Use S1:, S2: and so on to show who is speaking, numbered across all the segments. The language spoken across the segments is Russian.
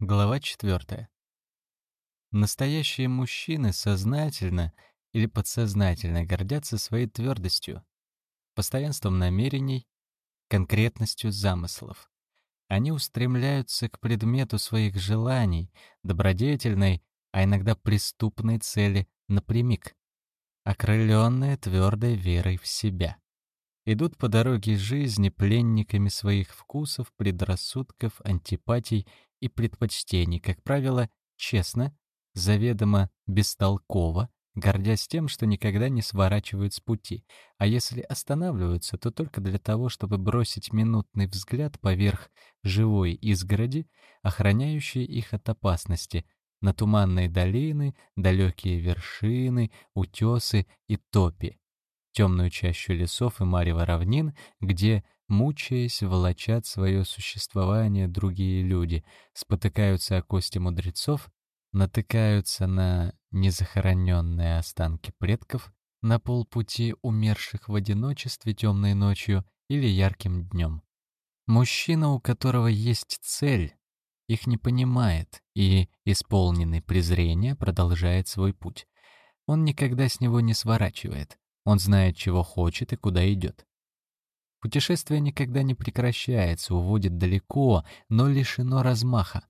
S1: Глава 4. Настоящие мужчины сознательно или подсознательно гордятся своей твердостью, постоянством намерений, конкретностью замыслов. Они устремляются к предмету своих желаний, добродетельной, а иногда преступной цели напрямик, окрыленные твердой верой в себя. Идут по дороге жизни пленниками своих вкусов, предрассудков, антипатий и предпочтений, как правило, честно, заведомо бестолково, гордясь тем, что никогда не сворачивают с пути, а если останавливаются, то только для того, чтобы бросить минутный взгляд поверх живой изгороди, охраняющей их от опасности, на туманные долины, далекие вершины, утесы и топи, темную чащу лесов и марево равнин, где Мучаясь, волочат свое существование другие люди, спотыкаются о кости мудрецов, натыкаются на незахороненные останки предков, на полпути умерших в одиночестве темной ночью или ярким днем. Мужчина, у которого есть цель, их не понимает и, исполненный презрения, продолжает свой путь. Он никогда с него не сворачивает. Он знает, чего хочет и куда идет. Путешествие никогда не прекращается, уводит далеко, но лишено размаха.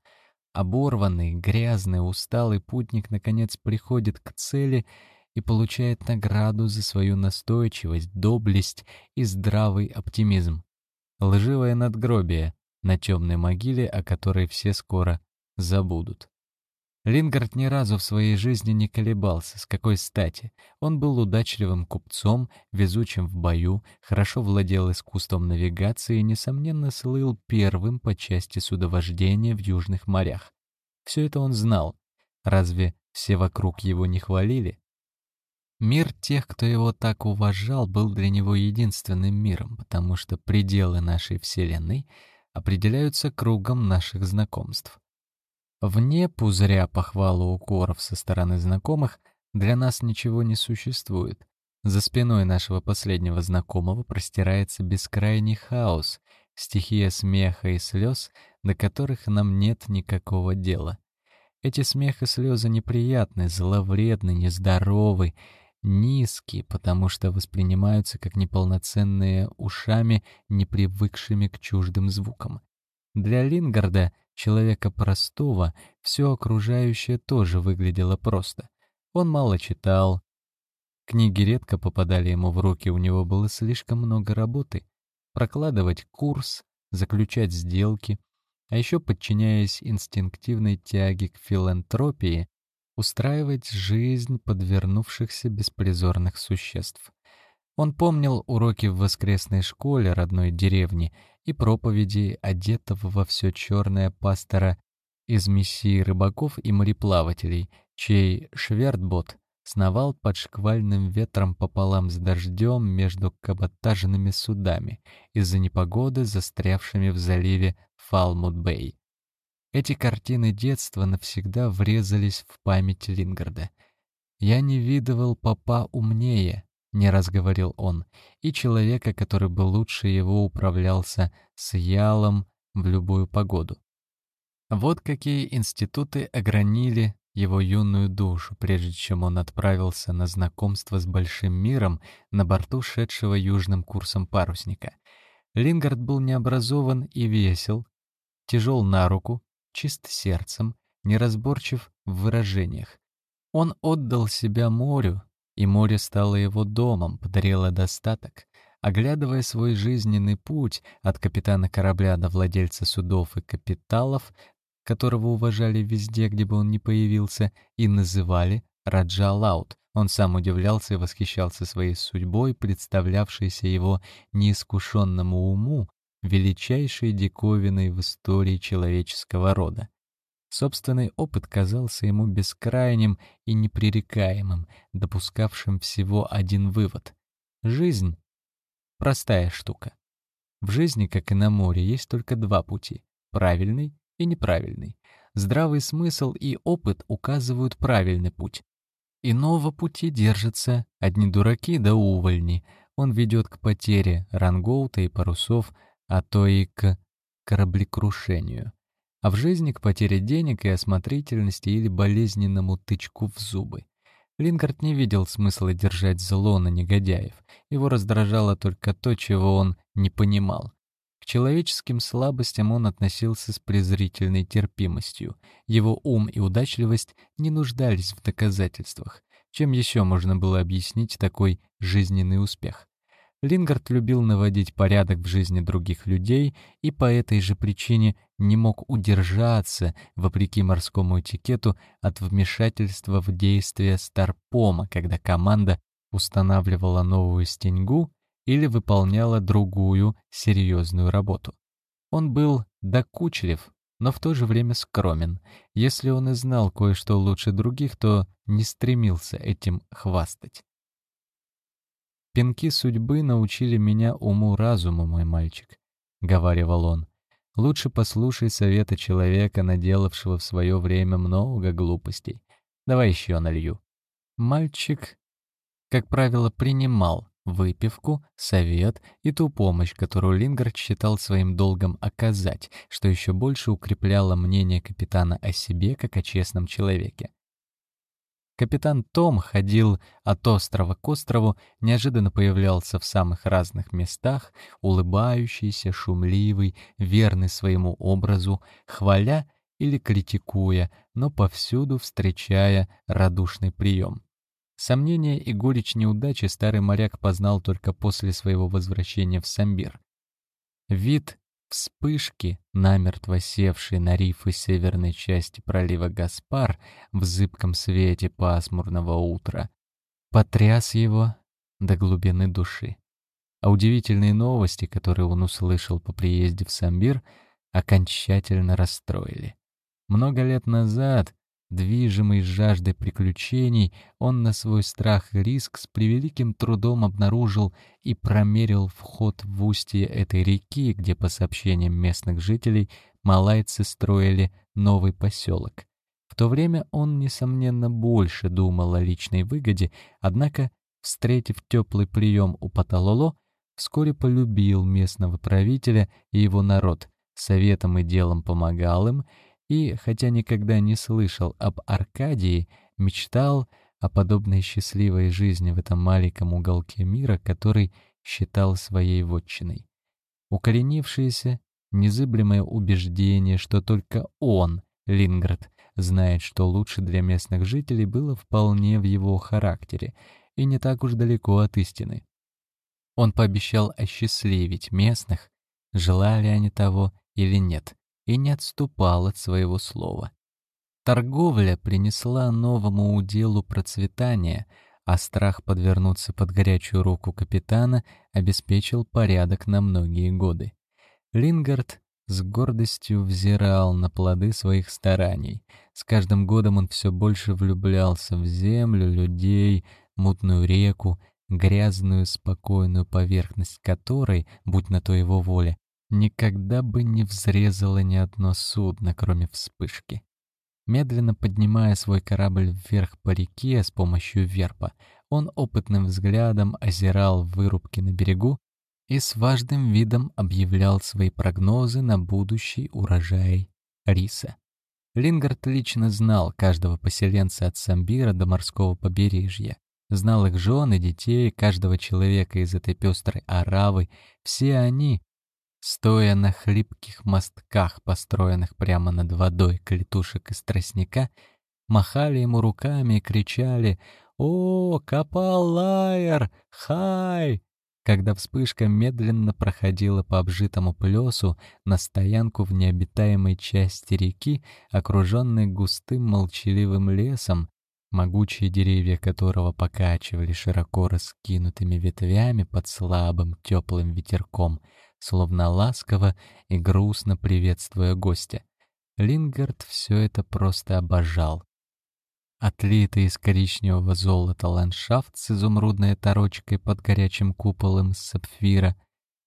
S1: Оборванный, грязный, усталый путник наконец приходит к цели и получает награду за свою настойчивость, доблесть и здравый оптимизм. Лживое надгробие на темной могиле, о которой все скоро забудут. Лингард ни разу в своей жизни не колебался, с какой стати. Он был удачливым купцом, везучим в бою, хорошо владел искусством навигации и, несомненно, слыл первым по части судовождения в южных морях. Все это он знал. Разве все вокруг его не хвалили? Мир тех, кто его так уважал, был для него единственным миром, потому что пределы нашей Вселенной определяются кругом наших знакомств. Вне пузыря похвалу укоров со стороны знакомых для нас ничего не существует. За спиной нашего последнего знакомого простирается бескрайний хаос, стихия смеха и слез, до которых нам нет никакого дела. Эти смех и слезы неприятны, зловредны, нездоровы, низкие, потому что воспринимаются как неполноценные ушами, не привыкшими к чуждым звукам. Для Лингарда — человека простого, все окружающее тоже выглядело просто. Он мало читал. Книги редко попадали ему в руки, у него было слишком много работы. Прокладывать курс, заключать сделки, а еще, подчиняясь инстинктивной тяге к филантропии, устраивать жизнь подвернувшихся беспризорных существ. Он помнил уроки в воскресной школе родной деревни и проповеди одетого во все черное пастора из мессии рыбаков и мореплавателей, чей швертбот сновал под шквальным ветром пополам с дождем между каботажными судами из-за непогоды, застрявшими в заливе Фалмут-Бэй. Эти картины детства навсегда врезались в память Лингарда. «Я не видывал папа умнее», не раз говорил он, и человека, который бы лучше его управлялся с ялом в любую погоду. Вот какие институты огранили его юную душу, прежде чем он отправился на знакомство с большим миром на борту шедшего южным курсом парусника. Лингард был необразован и весел, тяжел на руку, чист сердцем, неразборчив в выражениях. Он отдал себя морю, и море стало его домом, подарило достаток. Оглядывая свой жизненный путь от капитана корабля до владельца судов и капиталов, которого уважали везде, где бы он ни появился, и называли Раджа Лаут, он сам удивлялся и восхищался своей судьбой, представлявшейся его неискушенному уму величайшей диковиной в истории человеческого рода. Собственный опыт казался ему бескрайним и непререкаемым, допускавшим всего один вывод. Жизнь — простая штука. В жизни, как и на море, есть только два пути — правильный и неправильный. Здравый смысл и опыт указывают правильный путь. Иного пути держатся одни дураки да увольни. Он ведет к потере рангоута и парусов, а то и к кораблекрушению. А в жизни к потере денег и осмотрительности или болезненному тычку в зубы. Лингард не видел смысла держать зло на негодяев. Его раздражало только то, чего он не понимал. К человеческим слабостям он относился с презрительной терпимостью. Его ум и удачливость не нуждались в доказательствах. Чем еще можно было объяснить такой жизненный успех? Лингард любил наводить порядок в жизни других людей и по этой же причине не мог удержаться, вопреки морскому этикету, от вмешательства в действия Старпома, когда команда устанавливала новую стеньгу или выполняла другую серьезную работу. Он был докучлив, но в то же время скромен. Если он и знал кое-что лучше других, то не стремился этим хвастать. «Пинки судьбы научили меня уму-разуму, мой мальчик», — говаривал он. «Лучше послушай совета человека, наделавшего в свое время много глупостей. Давай еще налью». Мальчик, как правило, принимал выпивку, совет и ту помощь, которую Лингард считал своим долгом оказать, что еще больше укрепляло мнение капитана о себе как о честном человеке. Капитан Том ходил от острова к острову, неожиданно появлялся в самых разных местах, улыбающийся, шумливый, верный своему образу, хваля или критикуя, но повсюду встречая радушный прием. Сомнения и горечь неудачи старый моряк познал только после своего возвращения в Самбир. Вид Вспышки, намертво севшие на рифы северной части пролива Гаспар в зыбком свете пасмурного утра, потряс его до глубины души. А удивительные новости, которые он услышал по приезде в Самбир, окончательно расстроили. Много лет назад Движимый жаждой приключений, он на свой страх и риск с превеликим трудом обнаружил и промерил вход в устье этой реки, где, по сообщениям местных жителей, малайцы строили новый поселок. В то время он, несомненно, больше думал о личной выгоде, однако, встретив теплый прием у Паталоло, вскоре полюбил местного правителя и его народ, советом и делом помогал им, и, хотя никогда не слышал об Аркадии, мечтал о подобной счастливой жизни в этом маленьком уголке мира, который считал своей вотчиной. Укоренившееся, незыблемое убеждение, что только он, Линград, знает, что лучше для местных жителей, было вполне в его характере и не так уж далеко от истины. Он пообещал осчастливить местных, желали они того или нет, и не отступал от своего слова. Торговля принесла новому уделу процветание, а страх подвернуться под горячую руку капитана обеспечил порядок на многие годы. Лингард с гордостью взирал на плоды своих стараний. С каждым годом он все больше влюблялся в землю, людей, мутную реку, грязную спокойную поверхность которой, будь на то его воля, никогда бы не взрезало ни одно судно, кроме вспышки. Медленно поднимая свой корабль вверх по реке с помощью верпа, он опытным взглядом озирал вырубки на берегу и с важным видом объявлял свои прогнозы на будущий урожай риса. Лингард лично знал каждого поселенца от Самбира до морского побережья. Знал их жен и детей, каждого человека из этой пестрой аравы. Все они Стоя на хлипких мостках, построенных прямо над водой клетушек из тростника, махали ему руками и кричали «О, Капалайер! Хай!» Когда вспышка медленно проходила по обжитому плесу на стоянку в необитаемой части реки, окруженной густым молчаливым лесом, могучие деревья которого покачивали широко раскинутыми ветвями под слабым теплым ветерком — словно ласково и грустно приветствуя гостя. Лингард все это просто обожал. Отлитый из коричневого золота ландшафт с изумрудной торочкой под горячим куполом сапфира,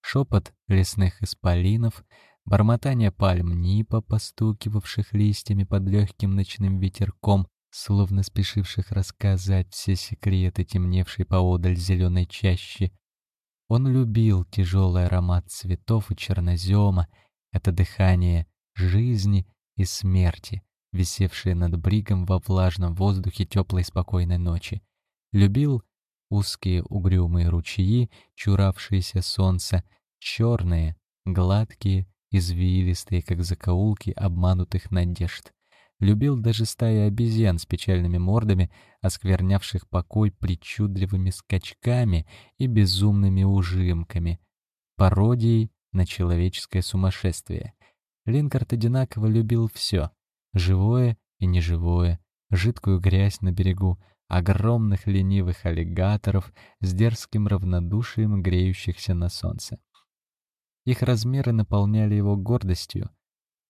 S1: шепот лесных исполинов, бормотание пальм нипа, постукивавших листьями под легким ночным ветерком, словно спешивших рассказать все секреты темневшей поодаль зеленой чащи, он любил тяжелый аромат цветов и чернозема, это дыхание жизни и смерти, висевшие над бригом во влажном воздухе теплой спокойной ночи. Любил узкие угрюмые ручьи, чуравшиеся солнца, черные, гладкие, извилистые, как закоулки обманутых надежд. Любил даже стаи обезьян с печальными мордами, осквернявших покой причудливыми скачками и безумными ужимками, пародией на человеческое сумасшествие. Линкард одинаково любил все — живое и неживое, жидкую грязь на берегу, огромных ленивых аллигаторов с дерзким равнодушием греющихся на солнце. Их размеры наполняли его гордостью.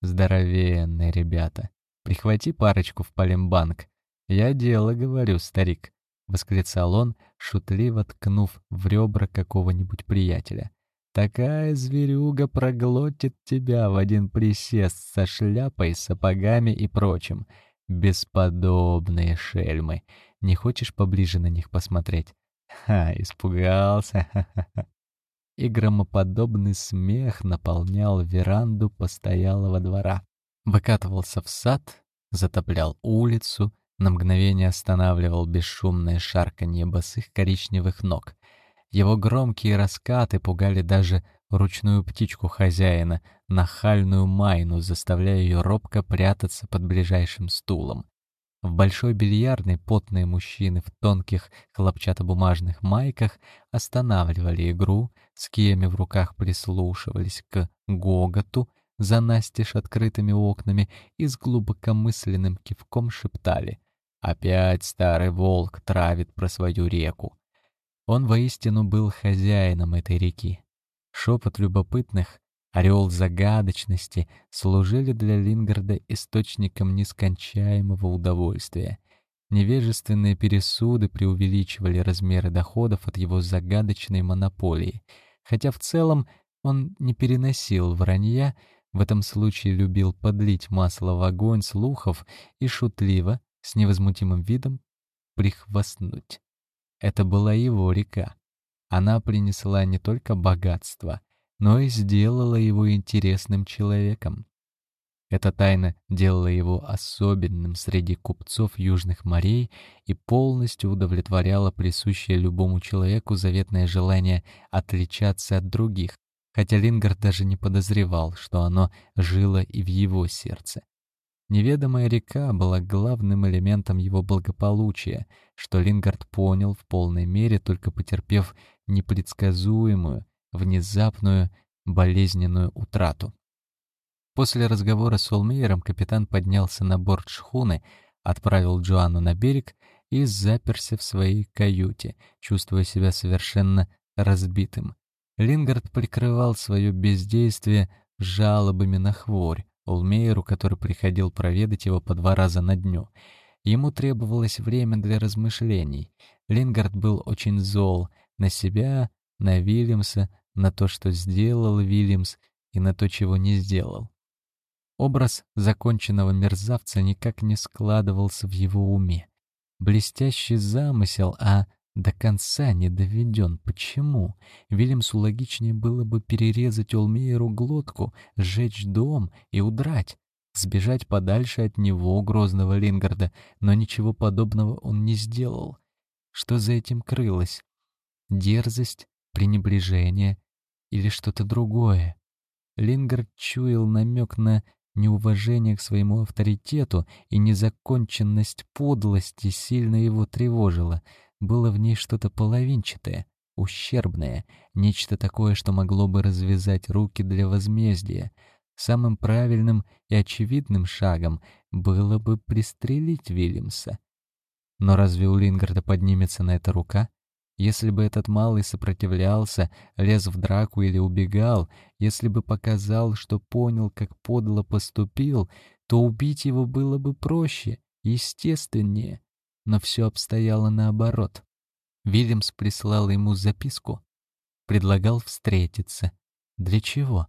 S1: Здоровенные ребята. Прихвати парочку в Палембанк. Я дело говорю, старик, — восклицал он, шутливо ткнув в ребра какого-нибудь приятеля. Такая зверюга проглотит тебя в один присест со шляпой, сапогами и прочим. Бесподобные шельмы. Не хочешь поближе на них посмотреть? Ха, испугался. Ха-ха-ха. И громоподобный смех наполнял веранду постоялого двора. Выкатывался в сад, затоплял улицу, на мгновение останавливал бесшумное шарканье босых коричневых ног. Его громкие раскаты пугали даже ручную птичку хозяина, нахальную майну, заставляя ее робко прятаться под ближайшим стулом. В большой бильярдной потные мужчины в тонких хлопчатобумажных майках останавливали игру, с киями в руках прислушивались к гоготу за настежь открытыми окнами и с глубокомысленным кивком шептали «Опять старый волк травит про свою реку». Он воистину был хозяином этой реки. Шепот любопытных, орел загадочности служили для Лингарда источником нескончаемого удовольствия. Невежественные пересуды преувеличивали размеры доходов от его загадочной монополии, хотя в целом он не переносил вранья, в этом случае любил подлить масло в огонь слухов и шутливо, с невозмутимым видом, прихвастнуть. Это была его река. Она принесла не только богатство, но и сделала его интересным человеком. Эта тайна делала его особенным среди купцов южных морей и полностью удовлетворяла присущее любому человеку заветное желание отличаться от других, хотя Лингард даже не подозревал, что оно жило и в его сердце. Неведомая река была главным элементом его благополучия, что Лингард понял в полной мере, только потерпев непредсказуемую, внезапную, болезненную утрату. После разговора с Олмейером капитан поднялся на борт шхуны, отправил Джоанну на берег и заперся в своей каюте, чувствуя себя совершенно разбитым. Лингард прикрывал свое бездействие жалобами на хворь, Олмейеру, который приходил проведать его по два раза на дню. Ему требовалось время для размышлений. Лингард был очень зол на себя, на Вильямса, на то, что сделал Вильямс, и на то, чего не сделал. Образ законченного мерзавца никак не складывался в его уме. Блестящий замысел, а до конца не доведен. Почему? Вильямсу логичнее было бы перерезать Олмейеру глотку, сжечь дом и удрать. Сбежать подальше от него, грозного Лингарда, но ничего подобного он не сделал. Что за этим крылось? Дерзость, пренебрежение или что-то другое? Лингард чуял намек на неуважение к своему авторитету и незаконченность подлости сильно его тревожила — было в ней что-то половинчатое, ущербное, нечто такое, что могло бы развязать руки для возмездия. Самым правильным и очевидным шагом было бы пристрелить Вильямса. Но разве у Лингарда поднимется на это рука? Если бы этот малый сопротивлялся, лез в драку или убегал, если бы показал, что понял, как подло поступил, то убить его было бы проще, естественнее но все обстояло наоборот. Вильямс прислал ему записку, предлагал встретиться. Для чего?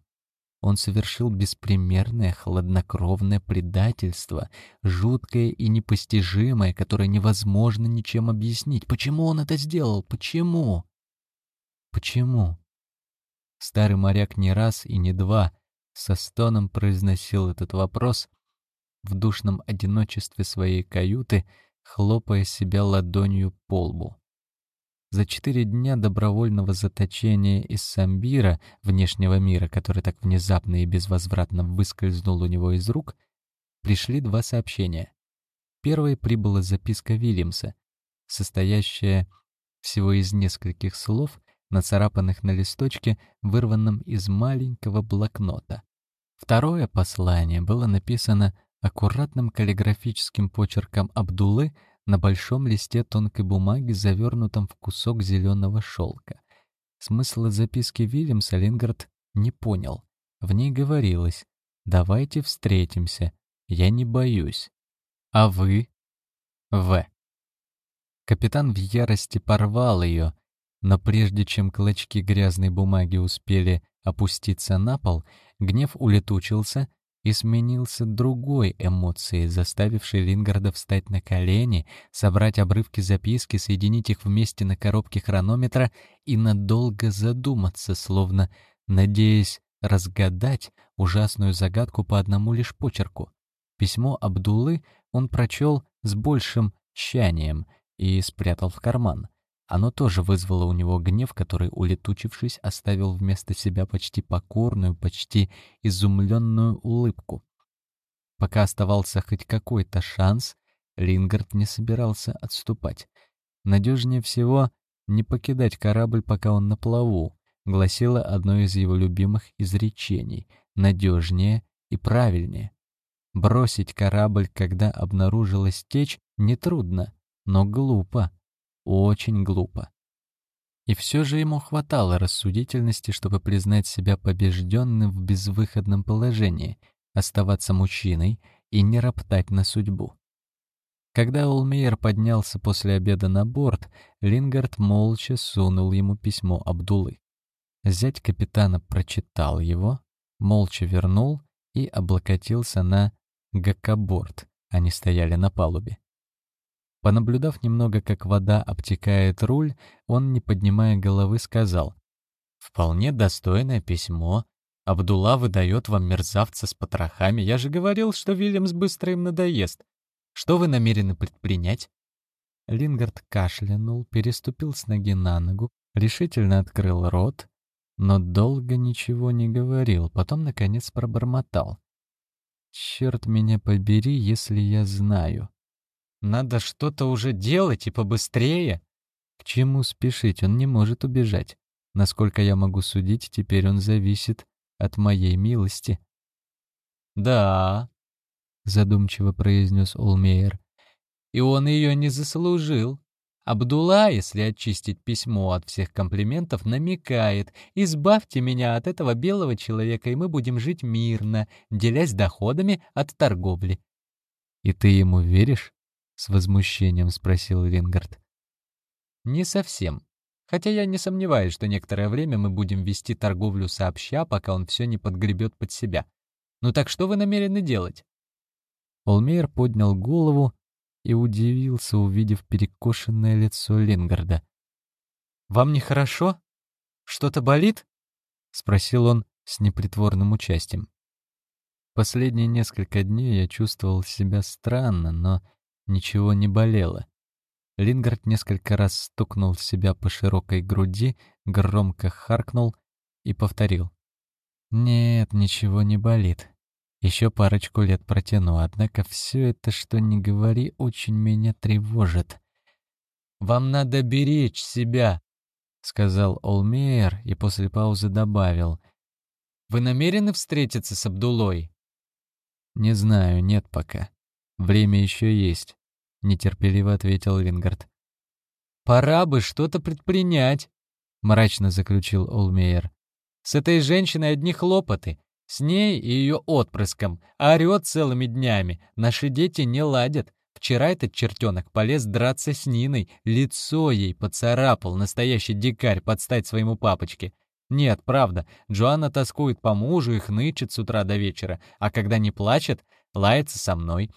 S1: Он совершил беспримерное, хладнокровное предательство, жуткое и непостижимое, которое невозможно ничем объяснить. Почему он это сделал? Почему? Почему? Старый моряк не раз и не два со стоном произносил этот вопрос, в душном одиночестве своей каюты, хлопая себя ладонью по лбу. За четыре дня добровольного заточения из Самбира, внешнего мира, который так внезапно и безвозвратно выскользнул у него из рук, пришли два сообщения. Первой прибыла записка Вильямса, состоящая всего из нескольких слов, нацарапанных на листочке, вырванном из маленького блокнота. Второе послание было написано аккуратным каллиграфическим почерком Абдулы на большом листе тонкой бумаги, завернутом в кусок зеленого шелка. Смысла записки Вильямса Лингард не понял. В ней говорилось «Давайте встретимся, я не боюсь». А вы? В. Капитан в ярости порвал ее, но прежде чем клочки грязной бумаги успели опуститься на пол, гнев улетучился и сменился другой эмоцией, заставившей Лингарда встать на колени, собрать обрывки записки, соединить их вместе на коробке хронометра и надолго задуматься, словно надеясь разгадать ужасную загадку по одному лишь почерку. Письмо Абдулы он прочел с большим тщанием и спрятал в карман. Оно тоже вызвало у него гнев, который, улетучившись, оставил вместо себя почти покорную, почти изумленную улыбку. Пока оставался хоть какой-то шанс, Лингард не собирался отступать. Надежнее всего не покидать корабль, пока он на плаву, гласило одно из его любимых изречений — надежнее и правильнее. Бросить корабль, когда обнаружилась течь, нетрудно, но глупо. Очень глупо. И все же ему хватало рассудительности, чтобы признать себя побежденным в безвыходном положении, оставаться мужчиной и не роптать на судьбу. Когда Олмейер поднялся после обеда на борт, Лингард молча сунул ему письмо Абдулы. Зять капитана прочитал его, молча вернул и облокотился на гакоборд. Они стояли на палубе. Понаблюдав немного, как вода обтекает руль, он, не поднимая головы, сказал, «Вполне достойное письмо. Абдулла выдает вам мерзавца с потрохами. Я же говорил, что Вильямс быстро им надоест. Что вы намерены предпринять?» Лингард кашлянул, переступил с ноги на ногу, решительно открыл рот, но долго ничего не говорил, потом, наконец, пробормотал. «Черт меня побери, если я знаю». Надо что-то уже делать и побыстрее. К чему спешить? Он не может убежать. Насколько я могу судить, теперь он зависит от моей милости. «Да», — задумчиво произнес Олмейер, — «и он ее не заслужил. Абдулла, если очистить письмо от всех комплиментов, намекает, избавьте меня от этого белого человека, и мы будем жить мирно, делясь доходами от торговли». «И ты ему веришь?» — с возмущением спросил Вингард. «Не совсем. Хотя я не сомневаюсь, что некоторое время мы будем вести торговлю сообща, пока он все не подгребет под себя. Ну так что вы намерены делать?» Олмейер поднял голову и удивился, увидев перекошенное лицо Лингарда. «Вам нехорошо? Что-то болит?» — спросил он с непритворным участием. Последние несколько дней я чувствовал себя странно, но Ничего не болело. Лингард несколько раз стукнул себя по широкой груди, громко харкнул и повторил. «Нет, ничего не болит. Еще парочку лет протяну, однако все это, что не говори, очень меня тревожит». «Вам надо беречь себя», — сказал Олмейер и после паузы добавил. «Вы намерены встретиться с Абдулой?» «Не знаю, нет пока. Время еще есть. — нетерпеливо ответил Вингард. «Пора бы что-то предпринять», — мрачно заключил Олмейер. «С этой женщиной одни хлопоты. С ней и ее отпрыском. Орет целыми днями. Наши дети не ладят. Вчера этот чертенок полез драться с Ниной. Лицо ей поцарапал. Настоящий дикарь подстать своему папочке. Нет, правда, Джоанна тоскует по мужу и хнычет с утра до вечера, а когда не плачет, лается со мной.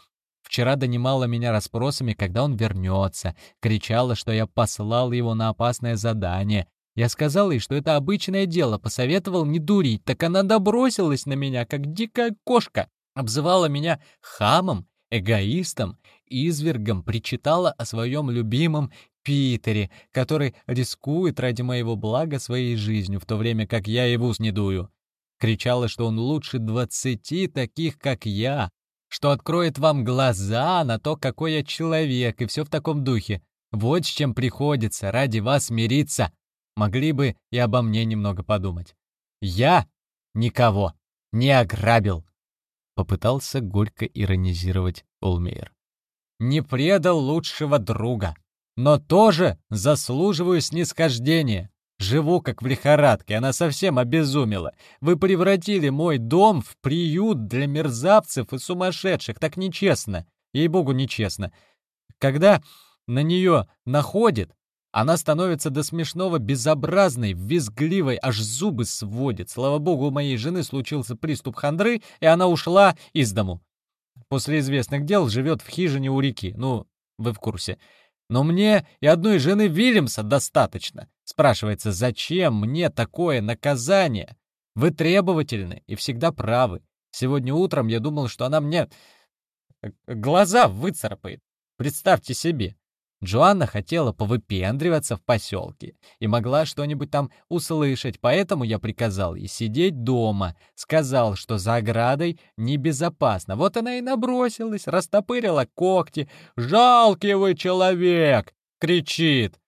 S1: Вчера донимала меня расспросами, когда он вернется. Кричала, что я послал его на опасное задание. Я сказал ей, что это обычное дело, посоветовал не дурить, так она добросилась на меня, как дикая кошка. Обзывала меня хамом, эгоистом, извергом, причитала о своем любимом Питере, который рискует ради моего блага своей жизнью, в то время как я и в ус не дую. Кричала, что он лучше двадцати таких, как я, что откроет вам глаза на то, какой я человек, и все в таком духе. Вот с чем приходится ради вас мириться. Могли бы и обо мне немного подумать. Я никого не ограбил. Попытался горько иронизировать Олмейер. Не предал лучшего друга, но тоже заслуживаю снисхождения. Живу как в лихорадке, она совсем обезумела. Вы превратили мой дом в приют для мерзавцев и сумасшедших. Так нечестно. Ей-богу, нечестно. Когда на нее находит, она становится до смешного безобразной, визгливой, аж зубы сводит. Слава богу, у моей жены случился приступ хандры, и она ушла из дому. После известных дел живет в хижине у реки. Ну, вы в курсе. Но мне и одной жены Вильямса достаточно. Спрашивается, зачем мне такое наказание? Вы требовательны и всегда правы. Сегодня утром я думал, что она мне э, глаза выцарапает. Представьте себе. Джоанна хотела повыпендриваться в поселке и могла что-нибудь там услышать, поэтому я приказал ей сидеть дома, сказал, что за оградой небезопасно. Вот она и набросилась, растопырила когти. «Жалкий вы человек!» — кричит.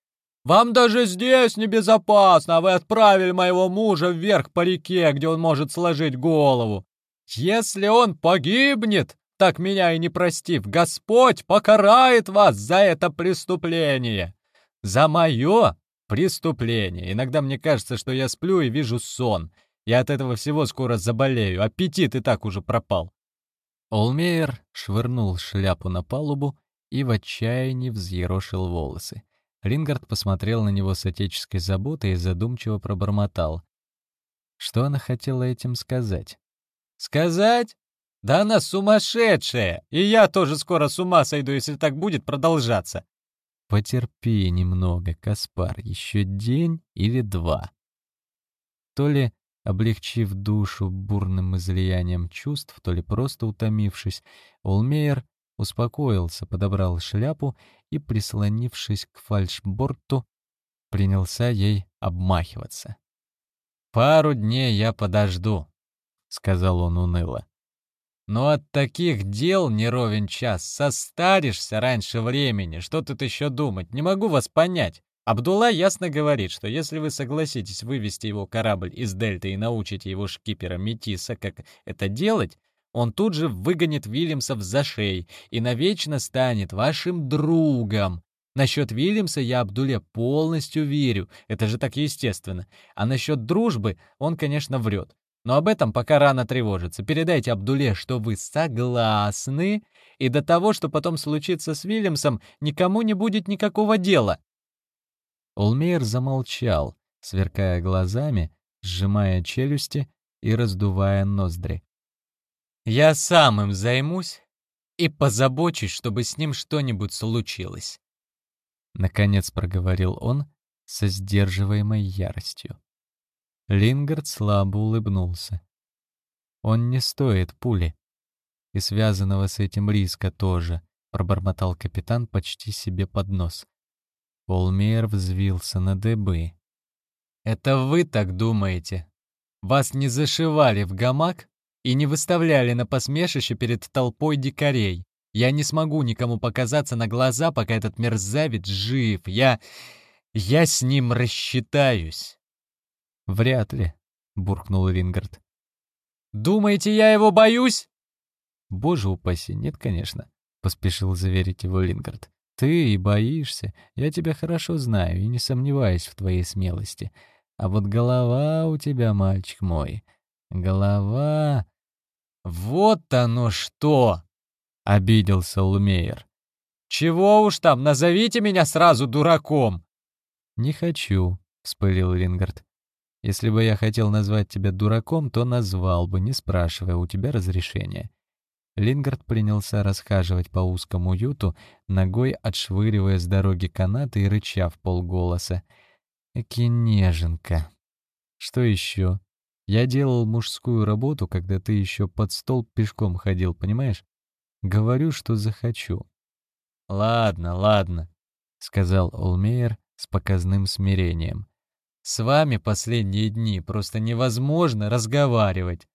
S1: «Вам даже здесь небезопасно, а вы отправили моего мужа вверх по реке, где он может сложить голову. Если он погибнет, так меня и не простив, Господь покарает вас за это преступление. За мое преступление. Иногда мне кажется, что я сплю и вижу сон. Я от этого всего скоро заболею. Аппетит и так уже пропал. Олмейер швырнул шляпу на палубу и в отчаянии взъерошил волосы. Рингард посмотрел на него с отеческой заботой и задумчиво пробормотал. Что она хотела этим сказать? «Сказать? Да она сумасшедшая! И я тоже скоро с ума сойду, если так будет продолжаться. Потерпи немного, Каспар, еще день или два. То ли облегчив душу бурным излиянием чувств, то ли просто утомившись, Олмейер успокоился, подобрал шляпу и, прислонившись к фальшборту, принялся ей обмахиваться. «Пару дней я подожду», — сказал он уныло. Но от таких дел не ровен час. Состаришься раньше времени. Что тут еще думать? Не могу вас понять. Абдулла ясно говорит, что если вы согласитесь вывести его корабль из Дельты и научите его шкипера Метиса, как это делать, он тут же выгонит Вильямса в зашей и навечно станет вашим другом. Насчет Вильямса я Абдуле полностью верю, это же так естественно. А насчет дружбы он, конечно, врет. Но об этом пока рано тревожиться. Передайте Абдуле, что вы согласны, и до того, что потом случится с Вильямсом, никому не будет никакого дела». Улмейер замолчал, сверкая глазами, сжимая челюсти и раздувая ноздри. «Я сам им займусь и позабочусь, чтобы с ним что-нибудь случилось», — наконец проговорил он со сдерживаемой яростью. Лингард слабо улыбнулся. «Он не стоит пули. И связанного с этим риска тоже», — пробормотал капитан почти себе под нос. Полмейер взвился на дыбы. «Это вы так думаете? Вас не зашивали в гамак и не выставляли на посмешище перед толпой дикарей. Я не смогу никому показаться на глаза, пока этот мерзавец жив. Я... я с ним рассчитаюсь». «Вряд ли», — буркнул Рингард. «Думаете, я его боюсь?» «Боже упаси, нет, конечно», — поспешил заверить его Лингард. «Ты и боишься. Я тебя хорошо знаю и не сомневаюсь в твоей смелости. А вот голова у тебя, мальчик мой, голова...» «Вот оно что!» — обиделся Лумейер. «Чего уж там, назовите меня сразу дураком!» «Не хочу», — вспылил Рингард. Если бы я хотел назвать тебя дураком, то назвал бы, не спрашивая у тебя разрешения». Лингард принялся расхаживать по узкому юту, ногой отшвыривая с дороги канаты и рыча в полголоса. «Эки неженка!» «Что еще?» Я делал мужскую работу, когда ты еще под стол пешком ходил, понимаешь? Говорю, что захочу». «Ладно, ладно», — сказал Олмейер с показным смирением. «С вами последние дни просто невозможно разговаривать».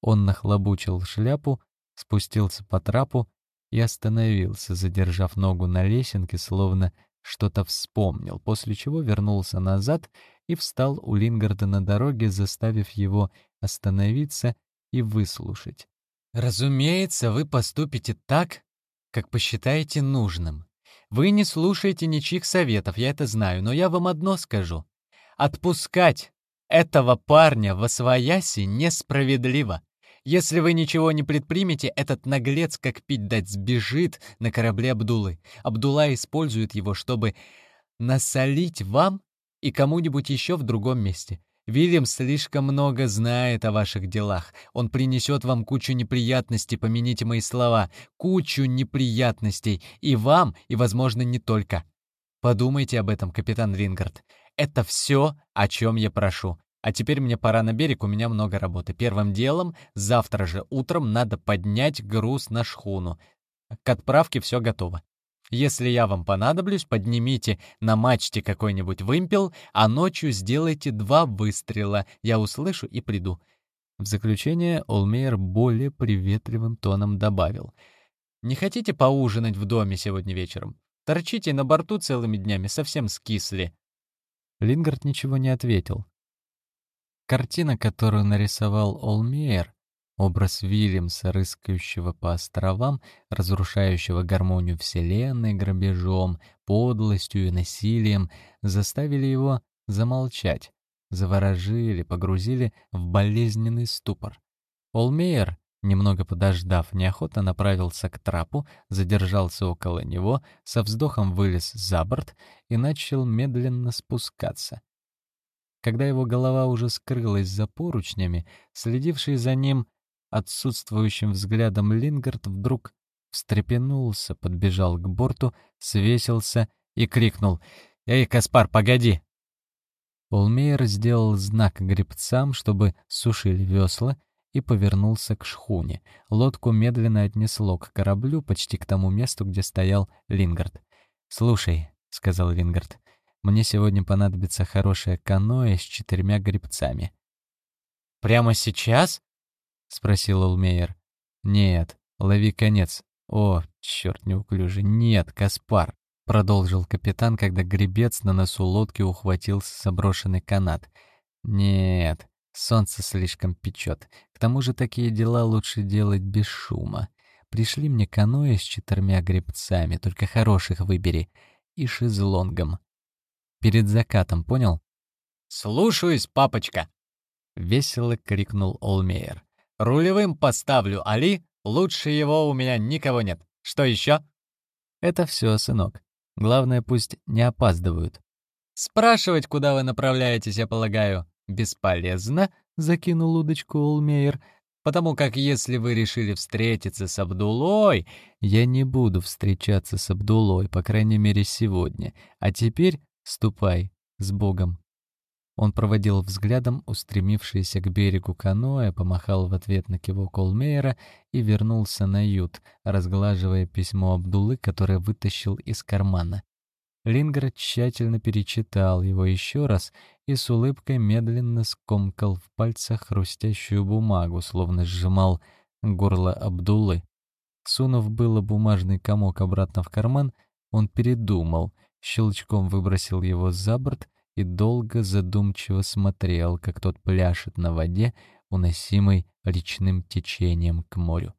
S1: Он нахлобучил шляпу, спустился по трапу и остановился, задержав ногу на лесенке, словно что-то вспомнил, после чего вернулся назад и встал у Лингарда на дороге, заставив его остановиться и выслушать. «Разумеется, вы поступите так, как посчитаете нужным. Вы не слушаете ничьих советов, я это знаю, но я вам одно скажу. Отпускать этого парня во свояси несправедливо. Если вы ничего не предпримете, этот наглец, как пить дать, сбежит на корабле Абдулы. Абдулла использует его, чтобы насолить вам и кому-нибудь еще в другом месте. Вильям слишком много знает о ваших делах. Он принесет вам кучу неприятностей, помяните мои слова, кучу неприятностей и вам, и, возможно, не только. Подумайте об этом, капитан Рингард. Это все, о чем я прошу. А теперь мне пора на берег, у меня много работы. Первым делом, завтра же утром надо поднять груз на шхуну. К отправке все готово. Если я вам понадоблюсь, поднимите на мачте какой-нибудь вымпел, а ночью сделайте два выстрела. Я услышу и приду». В заключение Олмейер более приветливым тоном добавил. «Не хотите поужинать в доме сегодня вечером? Торчите на борту целыми днями, совсем скисли». Лингард ничего не ответил. Картина, которую нарисовал Олмейер, образ Вильямса, рыскающего по островам, разрушающего гармонию Вселенной грабежом, подлостью и насилием, заставили его замолчать, заворожили, погрузили в болезненный ступор. Олмейер, немного подождав, неохотно направился к трапу, задержался около него, со вздохом вылез за борт и начал медленно спускаться. Когда его голова уже скрылась за поручнями, следивший за ним отсутствующим взглядом Лингард вдруг встрепенулся, подбежал к борту, свесился и крикнул «Эй, Каспар, погоди!» Олмейер сделал знак гребцам, чтобы сушили весла, и повернулся к шхуне. Лодку медленно отнесло к кораблю, почти к тому месту, где стоял Лингард. «Слушай», — сказал Лингард, мне сегодня понадобится хорошее каноэ с четырьмя гребцами». «Прямо сейчас?» — спросил Олмейер. «Нет, лови конец. О, черт неуклюже. Нет, Каспар!» — продолжил капитан, когда гребец на носу лодки ухватился заброшенный канат. «Нет, солнце слишком печет. К тому же такие дела лучше делать без шума. Пришли мне каноэ с четырьмя гребцами, только хороших выбери, и шезлонгом. Перед закатом, понял? «Слушаюсь, папочка!» — весело крикнул Олмейер. «Рулевым поставлю Али, лучше его у меня никого нет. Что еще?» «Это все, сынок. Главное, пусть не опаздывают». «Спрашивать, куда вы направляетесь, я полагаю, бесполезно», — закинул удочку Олмейер, «потому как если вы решили встретиться с Абдулой...» «Я не буду встречаться с Абдулой, по крайней мере, сегодня. А теперь Ступай, с Богом!» Он проводил взглядом устремившееся к берегу каноэ, помахал в ответ на кивок Олмейера и вернулся на ют, разглаживая письмо Абдулы, которое вытащил из кармана. Лингер тщательно перечитал его еще раз и с улыбкой медленно скомкал в пальцах хрустящую бумагу, словно сжимал горло Абдулы. Сунув было бумажный комок обратно в карман, он передумал — щелчком выбросил его за борт и долго задумчиво смотрел, как тот пляшет на воде, уносимый речным течением к морю.